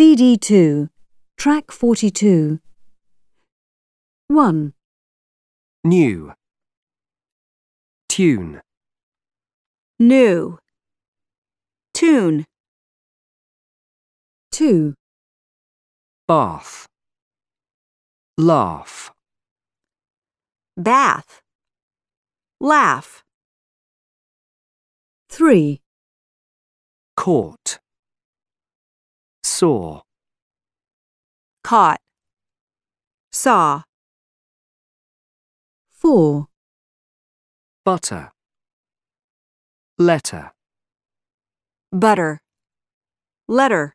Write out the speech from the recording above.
CD2, track 42. 1, new, tune, new, tune, 2, bath, laugh, bath, laugh, 3, caught, saw, caught, saw, 4, butter, letter, butter, letter,